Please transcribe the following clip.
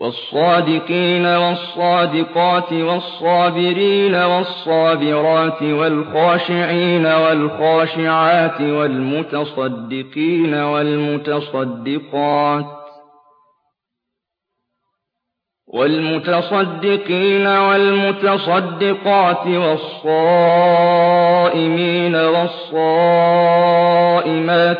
وَالصَّابِرِينَ وَالصَّابِرَاتِ وَالْخَاشِعِينَ وَالْخَاشِعَاتِ وَالْمُتَصَدِّقِينَ وَالْمُتَصَدِّقَاتِ وَالصَّائِمِينَ